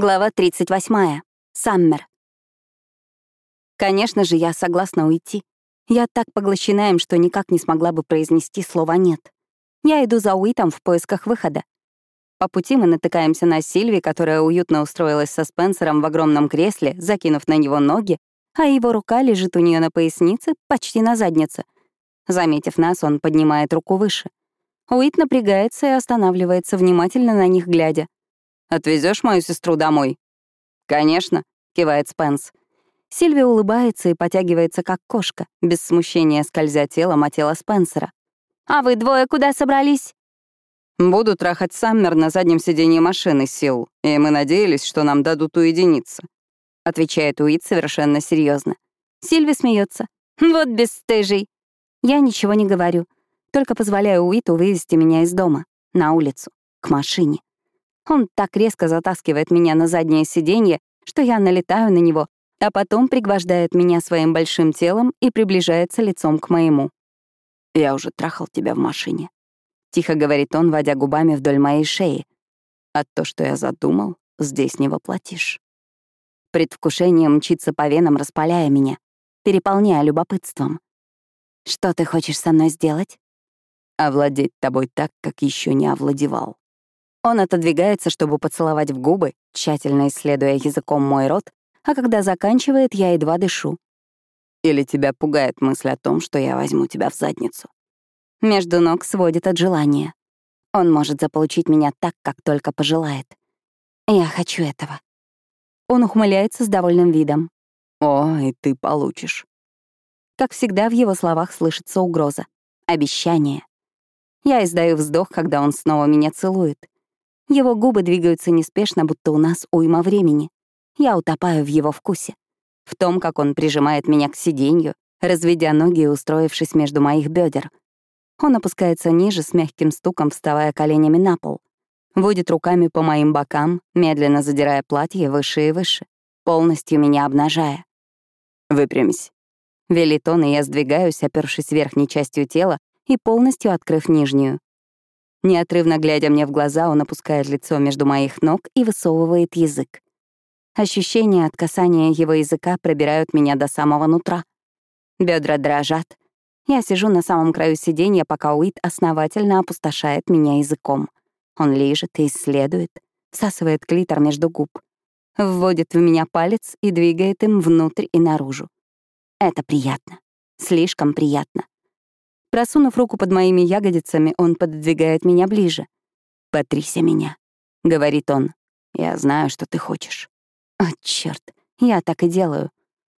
Глава 38. Саммер. Конечно же, я согласна уйти. Я так поглощена им, что никак не смогла бы произнести слова «нет». Я иду за Уитом в поисках выхода. По пути мы натыкаемся на Сильви, которая уютно устроилась со Спенсером в огромном кресле, закинув на него ноги, а его рука лежит у нее на пояснице, почти на заднице. Заметив нас, он поднимает руку выше. Уит напрягается и останавливается, внимательно на них глядя. Отвезешь мою сестру домой?» «Конечно», — кивает Спенс. Сильвия улыбается и потягивается, как кошка, без смущения скользя телом от тела Спенсера. «А вы двое куда собрались?» «Буду трахать Саммер на заднем сиденье машины, Сил, и мы надеялись, что нам дадут уединиться», — отвечает Уит совершенно серьезно. Сильви смеется. «Вот бесстыжий». Я ничего не говорю, только позволяю Уиту вывести меня из дома, на улицу, к машине. Он так резко затаскивает меня на заднее сиденье, что я налетаю на него, а потом пригвождает меня своим большим телом и приближается лицом к моему. «Я уже трахал тебя в машине», — тихо говорит он, водя губами вдоль моей шеи. «А то, что я задумал, здесь не воплотишь». Предвкушение мчится по венам, распаляя меня, переполняя любопытством. «Что ты хочешь со мной сделать?» «Овладеть тобой так, как еще не овладевал». Он отодвигается, чтобы поцеловать в губы, тщательно исследуя языком мой рот, а когда заканчивает, я едва дышу. Или тебя пугает мысль о том, что я возьму тебя в задницу. Между ног сводит от желания. Он может заполучить меня так, как только пожелает. Я хочу этого. Он ухмыляется с довольным видом. «О, и ты получишь». Как всегда, в его словах слышится угроза. Обещание. Я издаю вздох, когда он снова меня целует. Его губы двигаются неспешно, будто у нас уйма времени. Я утопаю в его вкусе. В том, как он прижимает меня к сиденью, разведя ноги и устроившись между моих бедер. Он опускается ниже с мягким стуком, вставая коленями на пол. Водит руками по моим бокам, медленно задирая платье выше и выше, полностью меня обнажая. «Выпрямись». Велит он, и я сдвигаюсь, опёршись верхней частью тела и полностью открыв нижнюю. Неотрывно глядя мне в глаза, он опускает лицо между моих ног и высовывает язык. Ощущения от касания его языка пробирают меня до самого нутра. Бедра дрожат. Я сижу на самом краю сиденья, пока Уит основательно опустошает меня языком. Он лижет и исследует, всасывает клитор между губ, вводит в меня палец и двигает им внутрь и наружу. Это приятно. Слишком приятно. Просунув руку под моими ягодицами, он пододвигает меня ближе. «Потрися меня», — говорит он. «Я знаю, что ты хочешь». О, черт, я так и делаю.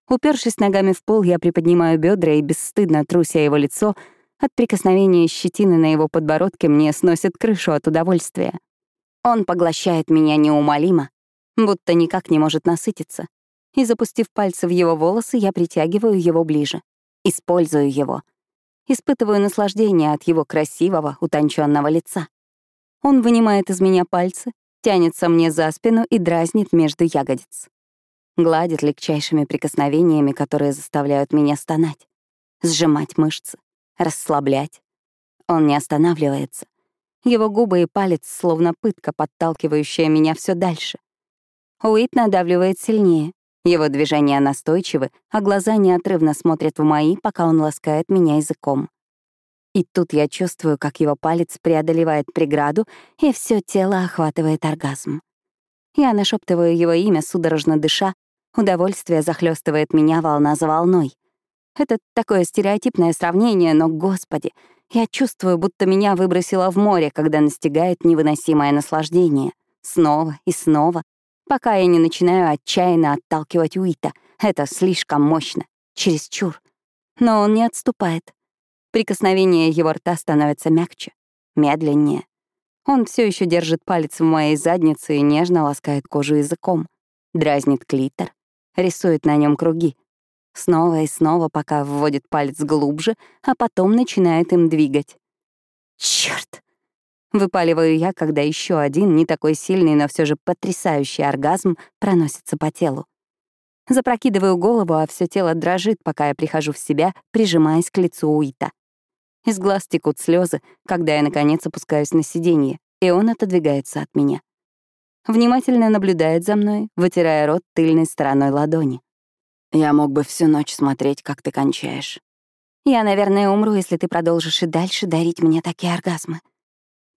Упершись ногами в пол, я приподнимаю бедра и бесстыдно труся его лицо. От прикосновения щетины на его подбородке мне сносит крышу от удовольствия. Он поглощает меня неумолимо, будто никак не может насытиться. И, запустив пальцы в его волосы, я притягиваю его ближе. Использую его — Испытываю наслаждение от его красивого, утонченного лица. Он вынимает из меня пальцы, тянется мне за спину и дразнит между ягодиц. Гладит легчайшими прикосновениями, которые заставляют меня стонать, сжимать мышцы, расслаблять. Он не останавливается. Его губы и палец словно пытка, подталкивающая меня все дальше. Уит надавливает сильнее, его движения настойчивы, а глаза неотрывно смотрят в мои, пока он ласкает меня языком. И тут я чувствую, как его палец преодолевает преграду, и все тело охватывает оргазм. Я нашептываю его имя, судорожно дыша, удовольствие захлестывает меня волна за волной. Это такое стереотипное сравнение, но, господи, я чувствую, будто меня выбросило в море, когда настигает невыносимое наслаждение. Снова и снова, пока я не начинаю отчаянно отталкивать Уита. Это слишком мощно, чересчур. Но он не отступает. Прикосновение его рта становится мягче, медленнее. Он все еще держит палец в моей заднице и нежно ласкает кожу языком, дразнит клитор, рисует на нем круги. Снова и снова, пока вводит палец глубже, а потом начинает им двигать. Черт! Выпаливаю я, когда еще один, не такой сильный, но все же потрясающий оргазм проносится по телу. Запрокидываю голову, а все тело дрожит, пока я прихожу в себя, прижимаясь к лицу Уита. Из глаз текут слезы, когда я, наконец, опускаюсь на сиденье, и он отодвигается от меня. Внимательно наблюдает за мной, вытирая рот тыльной стороной ладони. «Я мог бы всю ночь смотреть, как ты кончаешь». «Я, наверное, умру, если ты продолжишь и дальше дарить мне такие оргазмы».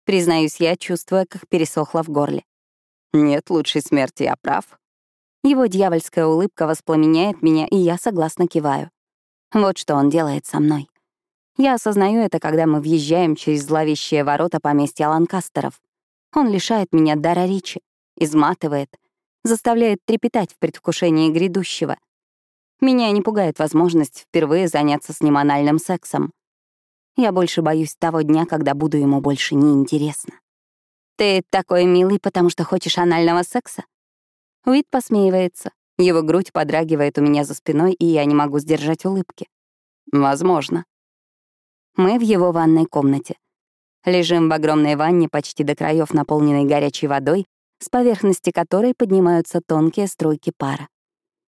Признаюсь я, чувствуя, как пересохло в горле. «Нет лучшей смерти, я прав». Его дьявольская улыбка воспламеняет меня, и я согласно киваю. Вот что он делает со мной. Я осознаю это, когда мы въезжаем через зловещие ворота поместья Ланкастеров. Он лишает меня дара речи, изматывает, заставляет трепетать в предвкушении грядущего. Меня не пугает возможность впервые заняться с ним анальным сексом. Я больше боюсь того дня, когда буду ему больше неинтересна. «Ты такой милый, потому что хочешь анального секса?» Уит посмеивается. Его грудь подрагивает у меня за спиной, и я не могу сдержать улыбки. Возможно. Мы в его ванной комнате. Лежим в огромной ванне, почти до краев наполненной горячей водой, с поверхности которой поднимаются тонкие струйки пара.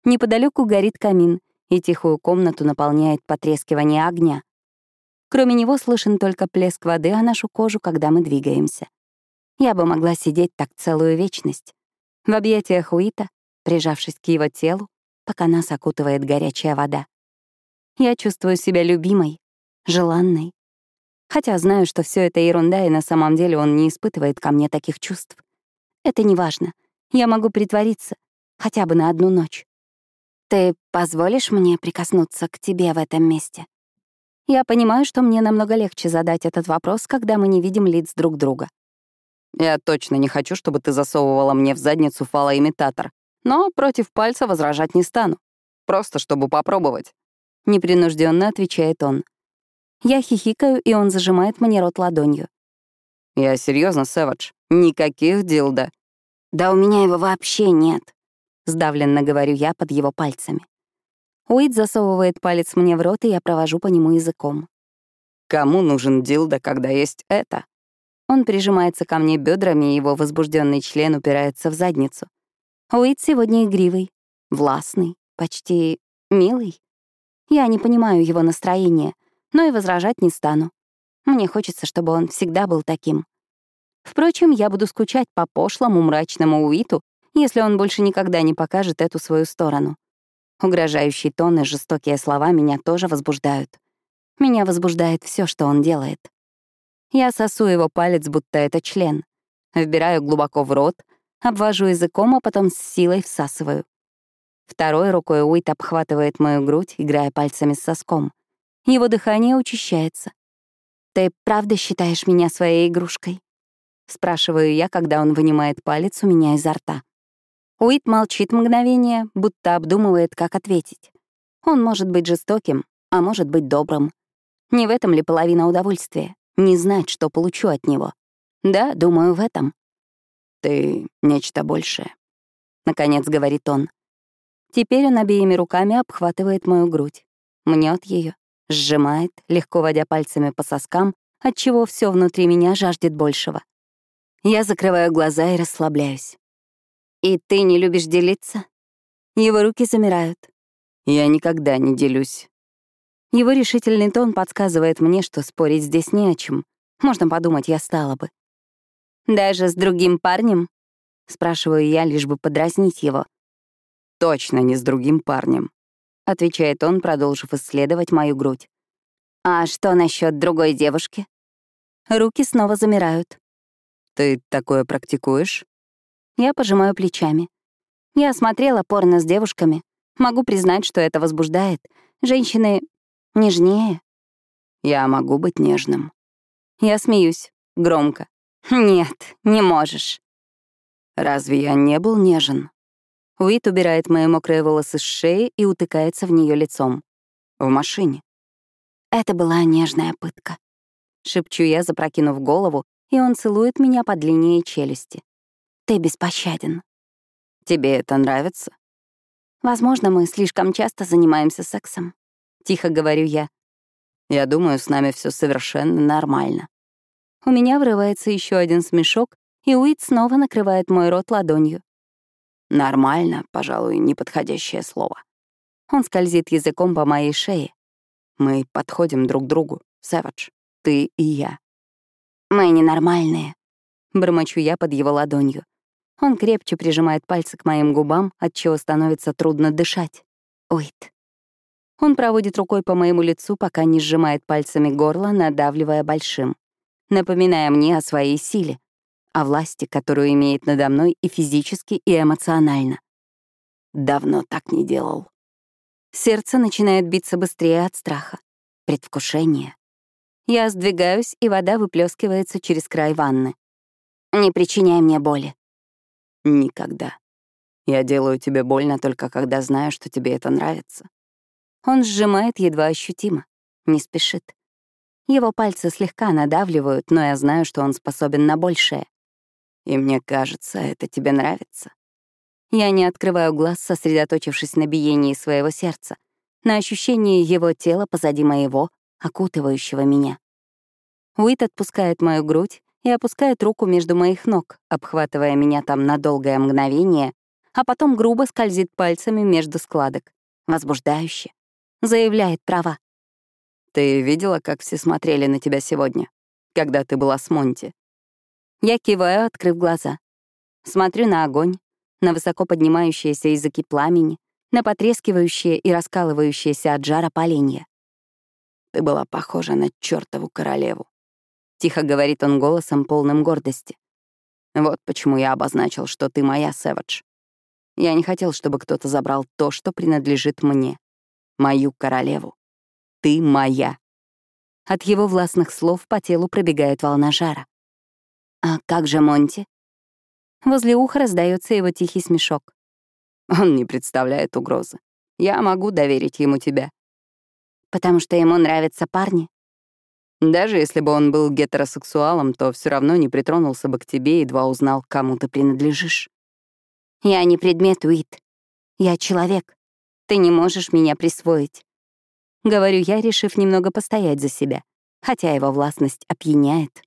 Неподалеку горит камин, и тихую комнату наполняет потрескивание огня. Кроме него слышен только плеск воды о нашу кожу, когда мы двигаемся. Я бы могла сидеть так целую вечность. В объятиях Уита, прижавшись к его телу, пока нас окутывает горячая вода. Я чувствую себя любимой, желанной. Хотя знаю, что все это ерунда, и на самом деле он не испытывает ко мне таких чувств. Это не важно. Я могу притвориться, хотя бы на одну ночь. Ты позволишь мне прикоснуться к тебе в этом месте? Я понимаю, что мне намного легче задать этот вопрос, когда мы не видим лиц друг друга. Я точно не хочу, чтобы ты засовывала мне в задницу фалоимитатор, но против пальца возражать не стану. Просто чтобы попробовать. Непринужденно отвечает он. Я хихикаю, и он зажимает мне рот ладонью. Я серьезно, Сэвидж. Никаких дилда. Да у меня его вообще нет. Сдавленно говорю я под его пальцами. Уит засовывает палец мне в рот, и я провожу по нему языком. Кому нужен дилда, когда есть это? Он прижимается ко мне бедрами, и его возбужденный член упирается в задницу. Уит сегодня игривый, властный, почти милый. Я не понимаю его настроения, но и возражать не стану. Мне хочется, чтобы он всегда был таким. Впрочем, я буду скучать по пошлому мрачному Уиту, если он больше никогда не покажет эту свою сторону. Угрожающий тон и жестокие слова меня тоже возбуждают. Меня возбуждает все, что он делает. Я сосу его палец, будто это член. Вбираю глубоко в рот, обвожу языком, а потом с силой всасываю. Второй рукой Уит обхватывает мою грудь, играя пальцами с соском. Его дыхание учащается. «Ты правда считаешь меня своей игрушкой?» Спрашиваю я, когда он вынимает палец у меня изо рта. Уит молчит мгновение, будто обдумывает, как ответить. Он может быть жестоким, а может быть добрым. Не в этом ли половина удовольствия? Не знать, что получу от него. Да, думаю, в этом. «Ты — нечто большее», — наконец говорит он. Теперь он обеими руками обхватывает мою грудь, мнет ее, сжимает, легко водя пальцами по соскам, отчего все внутри меня жаждет большего. Я закрываю глаза и расслабляюсь. «И ты не любишь делиться?» Его руки замирают. «Я никогда не делюсь». Его решительный тон подсказывает мне, что спорить здесь не о чем. Можно подумать, я стала бы. «Даже с другим парнем?» — спрашиваю я, лишь бы подразнить его. «Точно не с другим парнем», — отвечает он, продолжив исследовать мою грудь. «А что насчет другой девушки?» Руки снова замирают. «Ты такое практикуешь?» Я пожимаю плечами. Я смотрела порно с девушками. Могу признать, что это возбуждает. Женщины нежнее. Я могу быть нежным. Я смеюсь. Громко. Нет, не можешь. Разве я не был нежен? Уит убирает мои мокрые волосы с шеи и утыкается в нее лицом. В машине. Это была нежная пытка. Шепчу я, запрокинув голову, и он целует меня под линией челюсти. Ты беспощаден. Тебе это нравится? Возможно, мы слишком часто занимаемся сексом. Тихо говорю я. Я думаю, с нами все совершенно нормально. У меня врывается еще один смешок, и Уит снова накрывает мой рот ладонью. Нормально, пожалуй, неподходящее слово. Он скользит языком по моей шее. Мы подходим друг к другу, Сэвидж, ты и я. Мы ненормальные. Бормочу я под его ладонью. Он крепче прижимает пальцы к моим губам, отчего становится трудно дышать. Уит. Он проводит рукой по моему лицу, пока не сжимает пальцами горло, надавливая большим, напоминая мне о своей силе, о власти, которую имеет надо мной и физически, и эмоционально. Давно так не делал. Сердце начинает биться быстрее от страха, предвкушения. Я сдвигаюсь, и вода выплескивается через край ванны. Не причиняй мне боли. Никогда. Я делаю тебе больно только когда знаю, что тебе это нравится. Он сжимает едва ощутимо, не спешит. Его пальцы слегка надавливают, но я знаю, что он способен на большее. И мне кажется, это тебе нравится. Я не открываю глаз, сосредоточившись на биении своего сердца, на ощущении его тела позади моего, окутывающего меня. Уит отпускает мою грудь и опускает руку между моих ног, обхватывая меня там на долгое мгновение, а потом грубо скользит пальцами между складок. Возбуждающе. Заявляет права. «Ты видела, как все смотрели на тебя сегодня, когда ты была с Монти?» Я киваю, открыв глаза. Смотрю на огонь, на высоко поднимающиеся языки пламени, на потрескивающие и раскалывающиеся от жара поленья. Ты была похожа на чертову королеву. Тихо говорит он голосом, полным гордости. Вот почему я обозначил, что ты моя, Сэвидж. Я не хотел, чтобы кто-то забрал то, что принадлежит мне. Мою королеву. Ты моя. От его властных слов по телу пробегает волна жара. «А как же Монти?» Возле уха раздается его тихий смешок. Он не представляет угрозы. Я могу доверить ему тебя. Потому что ему нравятся парни? Даже если бы он был гетеросексуалом, то все равно не притронулся бы к тебе, едва узнал, кому ты принадлежишь. Я не предмет, Уит. Я человек. Ты не можешь меня присвоить. Говорю я, решив немного постоять за себя, хотя его властность опьяняет.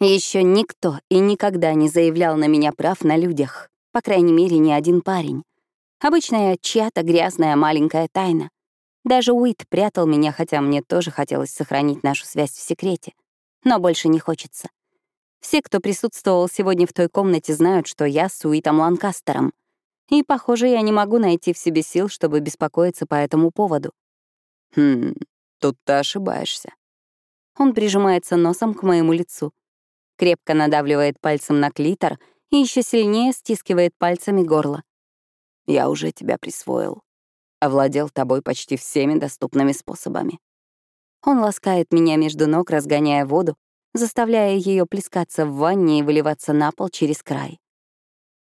Еще никто и никогда не заявлял на меня прав на людях, по крайней мере, ни один парень. Обычно я чья-то грязная маленькая тайна, даже Уит прятал меня, хотя мне тоже хотелось сохранить нашу связь в секрете. Но больше не хочется. Все, кто присутствовал сегодня в той комнате, знают, что я с Уитом Ланкастером. И, похоже, я не могу найти в себе сил, чтобы беспокоиться по этому поводу. Хм, тут ты ошибаешься. Он прижимается носом к моему лицу, крепко надавливает пальцем на клитор и еще сильнее стискивает пальцами горло. Я уже тебя присвоил овладел тобой почти всеми доступными способами. Он ласкает меня между ног, разгоняя воду, заставляя ее плескаться в ванне и выливаться на пол через край.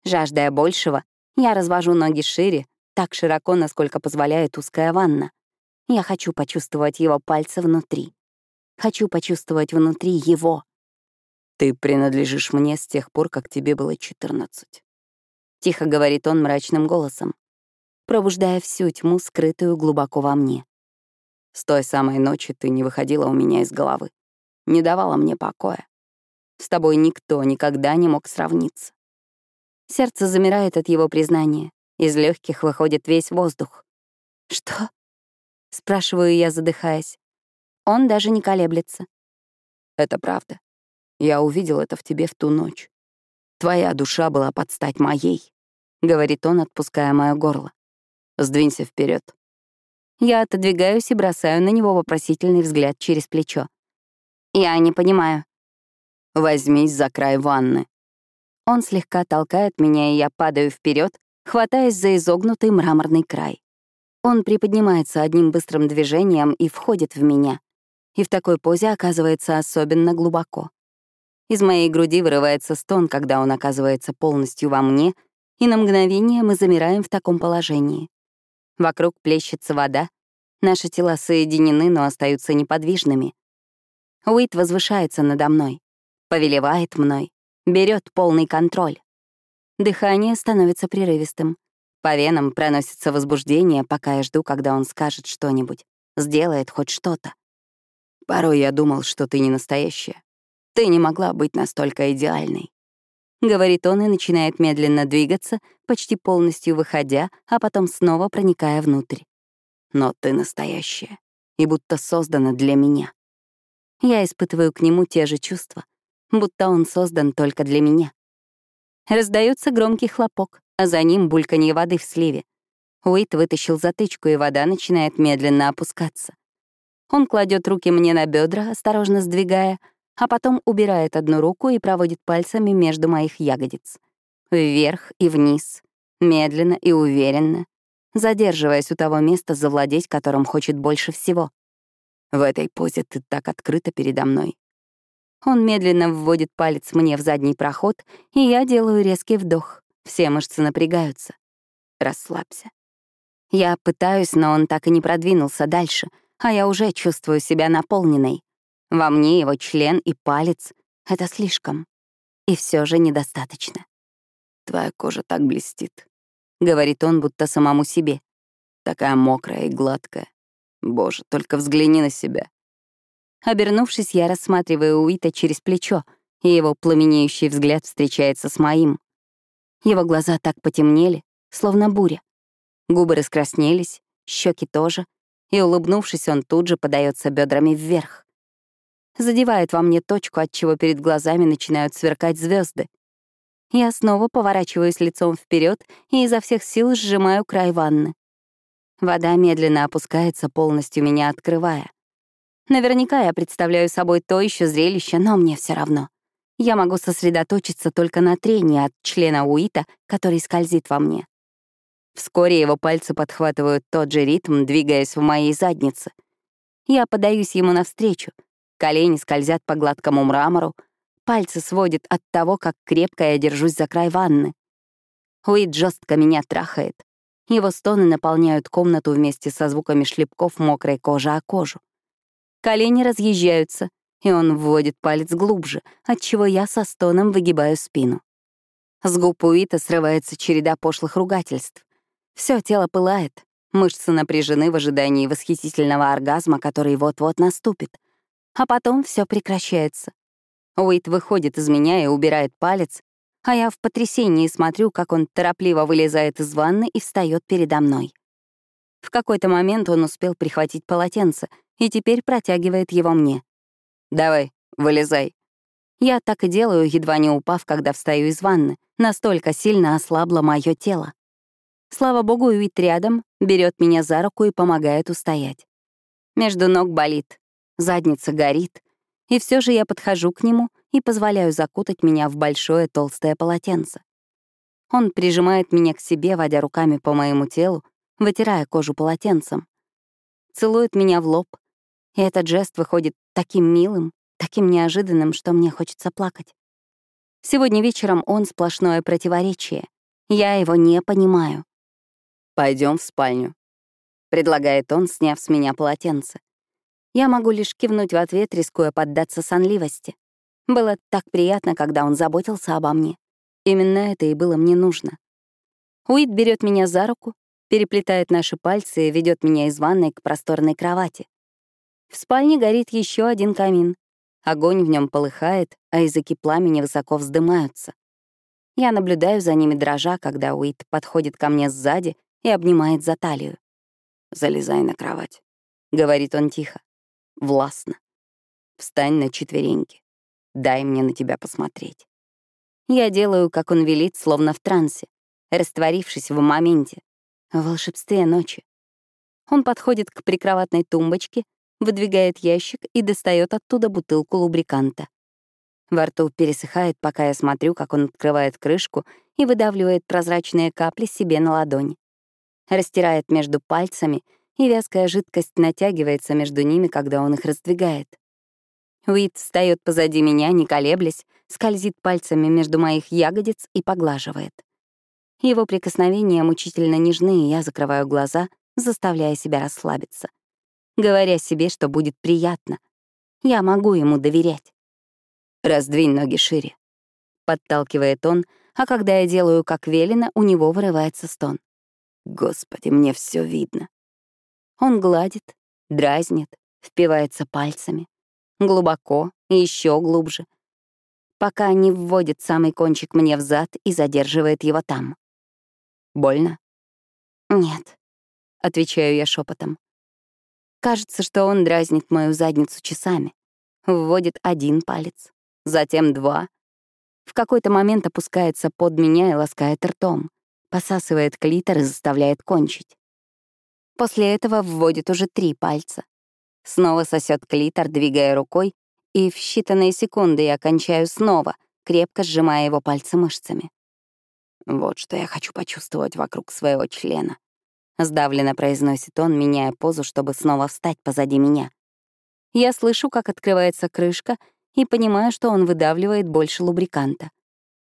Жаждая большего, я развожу ноги шире, так широко, насколько позволяет узкая ванна. Я хочу почувствовать его пальцы внутри. Хочу почувствовать внутри его. «Ты принадлежишь мне с тех пор, как тебе было 14. Тихо говорит он мрачным голосом пробуждая всю тьму, скрытую глубоко во мне. С той самой ночи ты не выходила у меня из головы, не давала мне покоя. С тобой никто никогда не мог сравниться. Сердце замирает от его признания. Из легких выходит весь воздух. «Что?» — спрашиваю я, задыхаясь. Он даже не колеблется. «Это правда. Я увидел это в тебе в ту ночь. Твоя душа была под стать моей», — говорит он, отпуская мое горло. Сдвинься вперед. Я отодвигаюсь и бросаю на него вопросительный взгляд через плечо. Я не понимаю. Возьмись за край ванны. Он слегка толкает меня, и я падаю вперед, хватаясь за изогнутый мраморный край. Он приподнимается одним быстрым движением и входит в меня. И в такой позе оказывается особенно глубоко. Из моей груди вырывается стон, когда он оказывается полностью во мне, и на мгновение мы замираем в таком положении. Вокруг плещется вода. Наши тела соединены, но остаются неподвижными. Уит возвышается надо мной, повелевает мной, берет полный контроль. Дыхание становится прерывистым. По венам проносится возбуждение, пока я жду, когда он скажет что-нибудь, сделает хоть что-то. Порой я думал, что ты не настоящая. Ты не могла быть настолько идеальной. — говорит он и начинает медленно двигаться, почти полностью выходя, а потом снова проникая внутрь. «Но ты настоящая, и будто создана для меня». Я испытываю к нему те же чувства, будто он создан только для меня. Раздается громкий хлопок, а за ним бульканье воды в сливе. Уит вытащил затычку, и вода начинает медленно опускаться. Он кладет руки мне на бедра, осторожно сдвигая, а потом убирает одну руку и проводит пальцами между моих ягодиц. Вверх и вниз, медленно и уверенно, задерживаясь у того места, завладеть которым хочет больше всего. В этой позе ты так открыта передо мной. Он медленно вводит палец мне в задний проход, и я делаю резкий вдох. Все мышцы напрягаются. Расслабься. Я пытаюсь, но он так и не продвинулся дальше, а я уже чувствую себя наполненной. Во мне его член и палец — это слишком. И все же недостаточно. «Твоя кожа так блестит», — говорит он, будто самому себе. «Такая мокрая и гладкая. Боже, только взгляни на себя. Обернувшись, я рассматриваю Уита через плечо, и его пламенеющий взгляд встречается с моим. Его глаза так потемнели, словно буря. Губы раскраснелись, щеки тоже, и, улыбнувшись, он тут же подается бедрами вверх. Задевает во мне точку, от чего перед глазами начинают сверкать звезды. Я снова поворачиваюсь лицом вперед и изо всех сил сжимаю край ванны. Вода медленно опускается, полностью меня открывая. Наверняка я представляю собой то еще зрелище, но мне все равно. Я могу сосредоточиться только на трении от члена Уита, который скользит во мне. Вскоре его пальцы подхватывают тот же ритм, двигаясь в моей заднице. Я подаюсь ему навстречу. Колени скользят по гладкому мрамору. Пальцы сводят от того, как крепко я держусь за край ванны. Уит жестко меня трахает. Его стоны наполняют комнату вместе со звуками шлепков мокрой кожи о кожу. Колени разъезжаются, и он вводит палец глубже, отчего я со стоном выгибаю спину. С губ Уита срывается череда пошлых ругательств. Все тело пылает, мышцы напряжены в ожидании восхитительного оргазма, который вот-вот наступит. А потом все прекращается. Уит выходит из меня и убирает палец, а я в потрясении смотрю, как он торопливо вылезает из ванны и встает передо мной. В какой-то момент он успел прихватить полотенце и теперь протягивает его мне. «Давай, вылезай». Я так и делаю, едва не упав, когда встаю из ванны. Настолько сильно ослабло мое тело. Слава богу, Уит рядом, берет меня за руку и помогает устоять. Между ног болит, задница горит, и все же я подхожу к нему и позволяю закутать меня в большое толстое полотенце. Он прижимает меня к себе, водя руками по моему телу, вытирая кожу полотенцем. Целует меня в лоб, и этот жест выходит таким милым, таким неожиданным, что мне хочется плакать. Сегодня вечером он сплошное противоречие. Я его не понимаю. Пойдем в спальню», — предлагает он, сняв с меня полотенце. Я могу лишь кивнуть в ответ, рискуя поддаться сонливости. Было так приятно, когда он заботился обо мне. Именно это и было мне нужно. Уит берет меня за руку, переплетает наши пальцы и ведет меня из ванной к просторной кровати. В спальне горит еще один камин. Огонь в нем полыхает, а языки пламени высоко вздымаются. Я наблюдаю за ними дрожа, когда Уит подходит ко мне сзади и обнимает за талию. «Залезай на кровать», — говорит он тихо, властно. «Встань на четвереньки. Дай мне на тебя посмотреть». Я делаю, как он велит, словно в трансе, растворившись в моменте, в волшебстве ночи. Он подходит к прикроватной тумбочке, выдвигает ящик и достает оттуда бутылку лубриканта. Во рту пересыхает, пока я смотрю, как он открывает крышку и выдавливает прозрачные капли себе на ладонь. Растирает между пальцами, и вязкая жидкость натягивается между ними, когда он их раздвигает. Уит встает позади меня, не колеблясь, скользит пальцами между моих ягодиц и поглаживает. Его прикосновения мучительно нежны, и я закрываю глаза, заставляя себя расслабиться говоря себе, что будет приятно. Я могу ему доверять. «Раздвинь ноги шире», — подталкивает он, а когда я делаю как велено, у него вырывается стон. «Господи, мне все видно». Он гладит, дразнит, впивается пальцами. Глубоко и еще глубже. Пока не вводит самый кончик мне в зад и задерживает его там. «Больно?» «Нет», — отвечаю я шепотом. Кажется, что он дразнит мою задницу часами. Вводит один палец, затем два. В какой-то момент опускается под меня и ласкает ртом, посасывает клитор и заставляет кончить. После этого вводит уже три пальца. Снова сосет клитор, двигая рукой, и в считанные секунды я кончаю снова, крепко сжимая его пальцы мышцами. Вот что я хочу почувствовать вокруг своего члена. Сдавленно произносит он, меняя позу, чтобы снова встать позади меня. Я слышу, как открывается крышка, и понимаю, что он выдавливает больше лубриканта.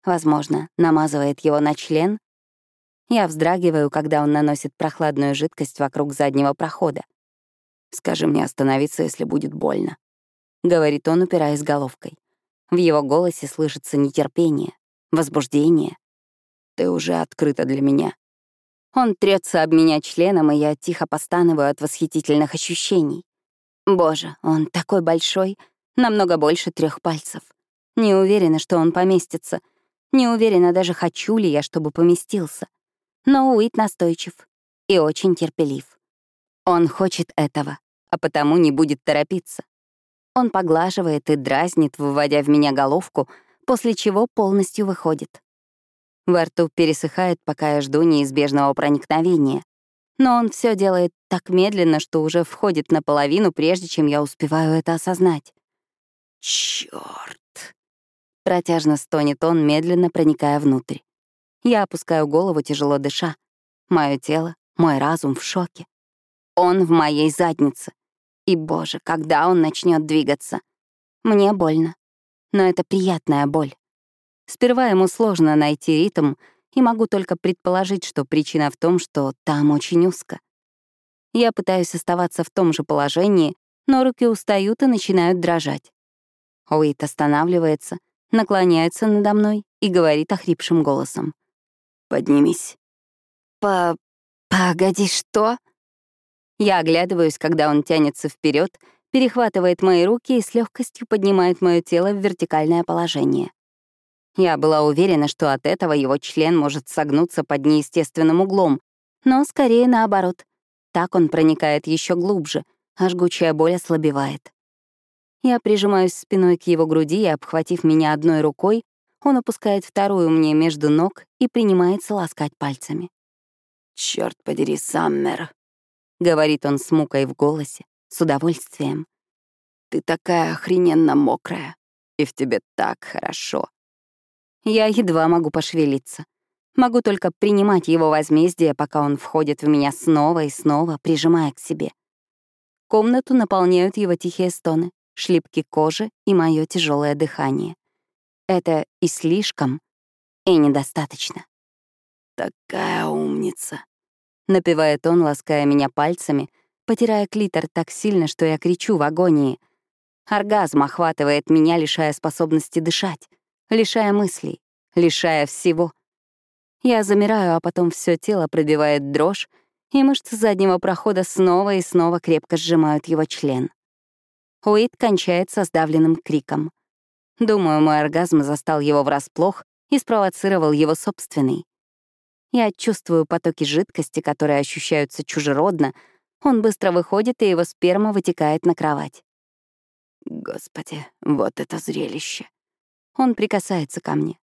Возможно, намазывает его на член. Я вздрагиваю, когда он наносит прохладную жидкость вокруг заднего прохода. «Скажи мне остановиться, если будет больно», — говорит он, упираясь головкой. В его голосе слышится нетерпение, возбуждение. «Ты уже открыта для меня». Он трется об меня членом, и я тихо постанываю от восхитительных ощущений. Боже, он такой большой, намного больше трех пальцев. Не уверена, что он поместится. Не уверена даже, хочу ли я, чтобы поместился. Но Уит настойчив и очень терпелив. Он хочет этого, а потому не будет торопиться. Он поглаживает и дразнит, выводя в меня головку, после чего полностью выходит. Во рту пересыхает, пока я жду неизбежного проникновения. Но он все делает так медленно, что уже входит наполовину, прежде чем я успеваю это осознать. Черт! Протяжно стонет он, медленно проникая внутрь. Я опускаю голову, тяжело дыша. Мое тело, мой разум в шоке. Он в моей заднице. И, боже, когда он начнет двигаться? Мне больно. Но это приятная боль. Сперва ему сложно найти ритм, и могу только предположить, что причина в том, что там очень узко. Я пытаюсь оставаться в том же положении, но руки устают и начинают дрожать. Уит останавливается, наклоняется надо мной и говорит охрипшим голосом. «Поднимись». «По... погоди, что?» Я оглядываюсь, когда он тянется вперед, перехватывает мои руки и с легкостью поднимает мое тело в вертикальное положение. Я была уверена, что от этого его член может согнуться под неестественным углом, но скорее наоборот. Так он проникает еще глубже, а жгучая боль ослабевает. Я прижимаюсь спиной к его груди и, обхватив меня одной рукой, он опускает вторую мне между ног и принимается ласкать пальцами. «Чёрт подери, Саммер», — говорит он с мукой в голосе, с удовольствием. «Ты такая охрененно мокрая, и в тебе так хорошо». Я едва могу пошевелиться. Могу только принимать его возмездие, пока он входит в меня снова и снова, прижимая к себе. Комнату наполняют его тихие стоны, шлепки кожи и мое тяжелое дыхание. Это и слишком, и недостаточно. «Такая умница», — напевает он, лаская меня пальцами, потирая клитор так сильно, что я кричу в агонии. Оргазм охватывает меня, лишая способности дышать, лишая мыслей, лишая всего. Я замираю, а потом все тело пробивает дрожь, и мышцы заднего прохода снова и снова крепко сжимают его член. Уит кончает со сдавленным криком. Думаю, мой оргазм застал его врасплох и спровоцировал его собственный. Я чувствую потоки жидкости, которые ощущаются чужеродно. Он быстро выходит, и его сперма вытекает на кровать. Господи, вот это зрелище. Он прикасается ко мне,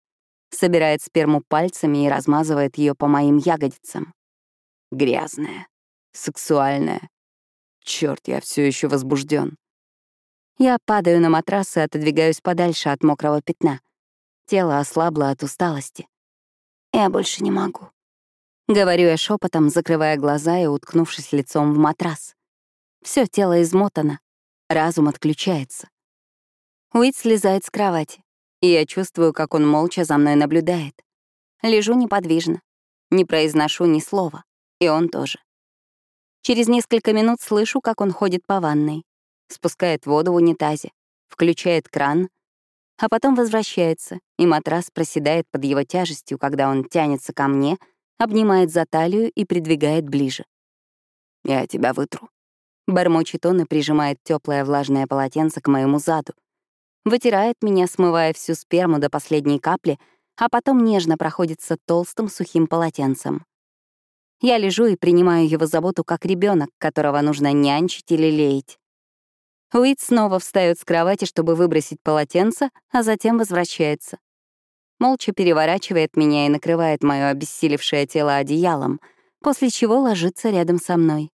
собирает сперму пальцами и размазывает ее по моим ягодицам. Грязная, сексуальная. Черт, я все еще возбужден. Я падаю на матрас и отодвигаюсь подальше от мокрого пятна. Тело ослабло от усталости. Я больше не могу. Говорю я шепотом, закрывая глаза и уткнувшись лицом в матрас. Все тело измотано, разум отключается. Уит слезает с кровати, и я чувствую, как он молча за мной наблюдает. Лежу неподвижно, не произношу ни слова, и он тоже. Через несколько минут слышу, как он ходит по ванной спускает воду в унитазе, включает кран, а потом возвращается, и матрас проседает под его тяжестью, когда он тянется ко мне, обнимает за талию и придвигает ближе. «Я тебя вытру», — бормочет он и прижимает теплое влажное полотенце к моему заду. Вытирает меня, смывая всю сперму до последней капли, а потом нежно проходится толстым сухим полотенцем. Я лежу и принимаю его заботу как ребенок, которого нужно нянчить или леять. Уит снова встает с кровати, чтобы выбросить полотенце, а затем возвращается. молча переворачивает меня и накрывает мое обессилевшее тело одеялом, после чего ложится рядом со мной.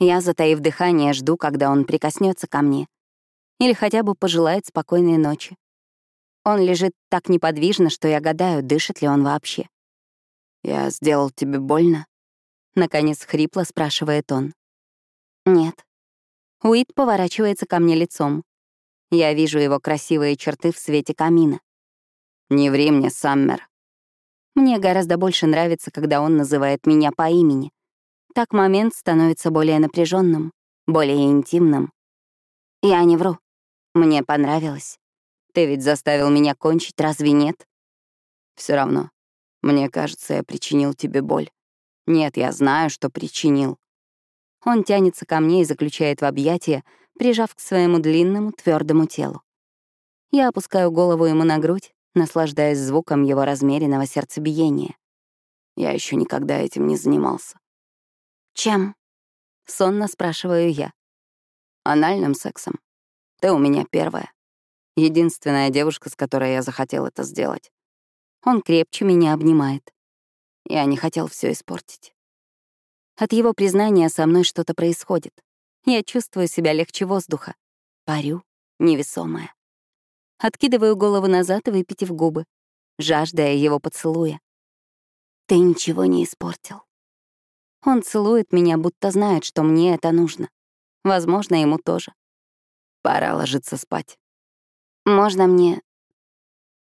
Я, затаив дыхание, жду, когда он прикоснется ко мне. Или хотя бы пожелает спокойной ночи. Он лежит так неподвижно, что я гадаю, дышит ли он вообще. «Я сделал тебе больно?» Наконец хрипло спрашивает он. «Нет». Уит поворачивается ко мне лицом. Я вижу его красивые черты в свете камина. «Не ври мне, Саммер». Мне гораздо больше нравится, когда он называет меня по имени. Так момент становится более напряженным, более интимным. Я не вру. Мне понравилось. Ты ведь заставил меня кончить, разве нет? Все равно. Мне кажется, я причинил тебе боль. Нет, я знаю, что причинил. Он тянется ко мне и заключает в объятия, прижав к своему длинному, твердому телу. Я опускаю голову ему на грудь, наслаждаясь звуком его размеренного сердцебиения. Я еще никогда этим не занимался. «Чем?» — сонно спрашиваю я. «Анальным сексом. Ты у меня первая. Единственная девушка, с которой я захотел это сделать. Он крепче меня обнимает. Я не хотел все испортить. От его признания со мной что-то происходит. Я чувствую себя легче воздуха. Парю, невесомая. Откидываю голову назад и выпитив губы, жаждая его поцелуя. Ты ничего не испортил. Он целует меня, будто знает, что мне это нужно. Возможно, ему тоже. Пора ложиться спать. «Можно мне...»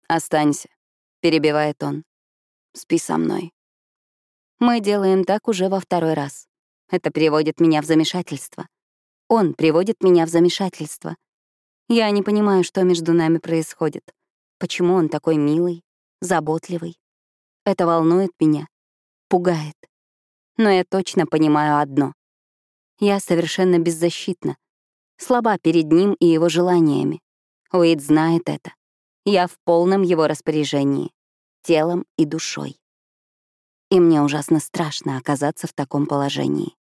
«Останься», — перебивает он. «Спи со мной». Мы делаем так уже во второй раз. Это приводит меня в замешательство. Он приводит меня в замешательство. Я не понимаю, что между нами происходит. Почему он такой милый, заботливый. Это волнует меня, пугает. Но я точно понимаю одно. Я совершенно беззащитна, слаба перед ним и его желаниями. Уит знает это. Я в полном его распоряжении, телом и душой. И мне ужасно страшно оказаться в таком положении.